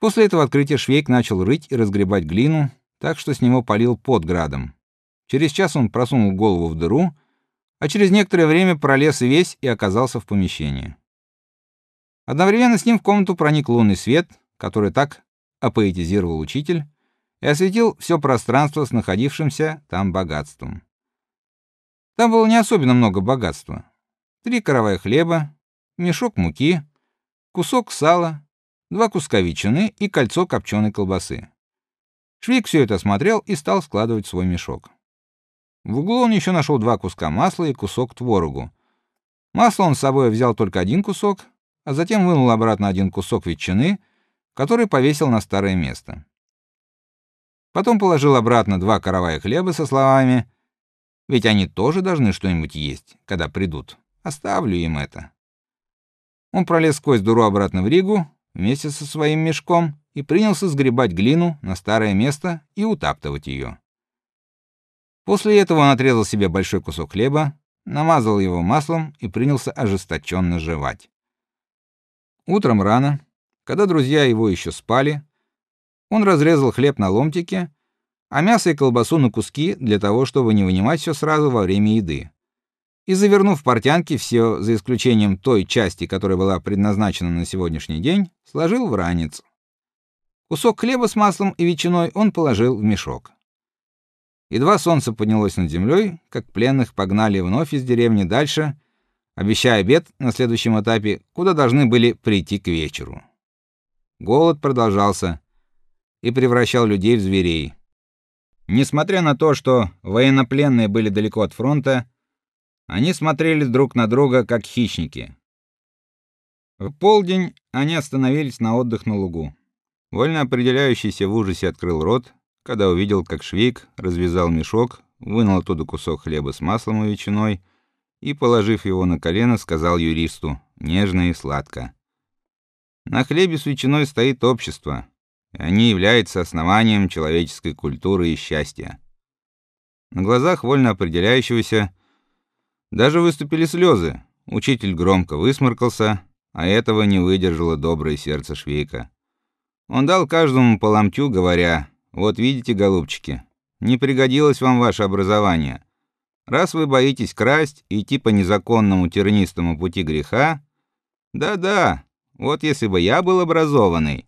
После этого открытия Швейк начал рыть и разгребать глину, так что с него полил под градом. Через час он просунул голову в дыру, а через некоторое время пролез весь и оказался в помещении. Одновременно с ним в комнату проник лунный свет, который так опоэтизировал учитель и осветил все пространство с находившимся там богатством. Там было не особенно много богатства. Три коровая хлеба, мешок муки, кусок сала, два куска ветчины и кольцо копченой колбасы. Швик все это осмотрел и стал складывать свой мешок. В углу он еще нашел два куска масла и кусок творогу. Масла он с собой взял только один кусок, а затем вынул обратно один кусок ветчины, который повесил на старое место. Потом положил обратно два коровая хлеба со словами: "Ведь они тоже должны что-нибудь есть, когда придут. Оставлю им это". Он пролез сквозь дыру обратно в Ригу вместе со своим мешком и принялся сгребать глину на старое место и утаптывать ее. После этого он отрезал себе большой кусок хлеба, намазал его маслом и принялся ожесточенно жевать. Утром рано, когда друзья его еще спали, он разрезал хлеб на ломтики, а мясо и колбасу на куски для того, чтобы не вынимать все сразу во время еды и завернув портянки все за исключением той части, которая была предназначена на сегодняшний день, сложил в ранец. Кусок хлеба с маслом и ветчиной он положил в мешок. Едва солнце поднялось над землей, как пленных погнали вновь из деревни дальше, обещая обед на следующем этапе, куда должны были прийти к вечеру. Голод продолжался и превращал людей в зверей. Несмотря на то, что военнопленные были далеко от фронта, они смотрели друг на друга как хищники. В полдень они остановились на отдых на лугу. Вольно определяющийся в ужасе открыл рот, когда увидел, как Швейк развязал мешок, вынул оттуда кусок хлеба с маслом и ветчиной и, положив его на колено, сказал юристу нежно и сладко: "На хлебе с ветчиной стоит общество, и они являются основанием человеческой культуры и счастья". На глазах вольно определяющегося даже выступили слезы. Учитель громко высморкался, а этого не выдержало доброе сердце Швейка. Он дал каждому по ломтю, говоря: "Вот видите, голубчики, не пригодилось вам ваше образование. Раз вы боитесь красть и идти по незаконному тернистому пути греха, да-да, вот если бы я был образованный,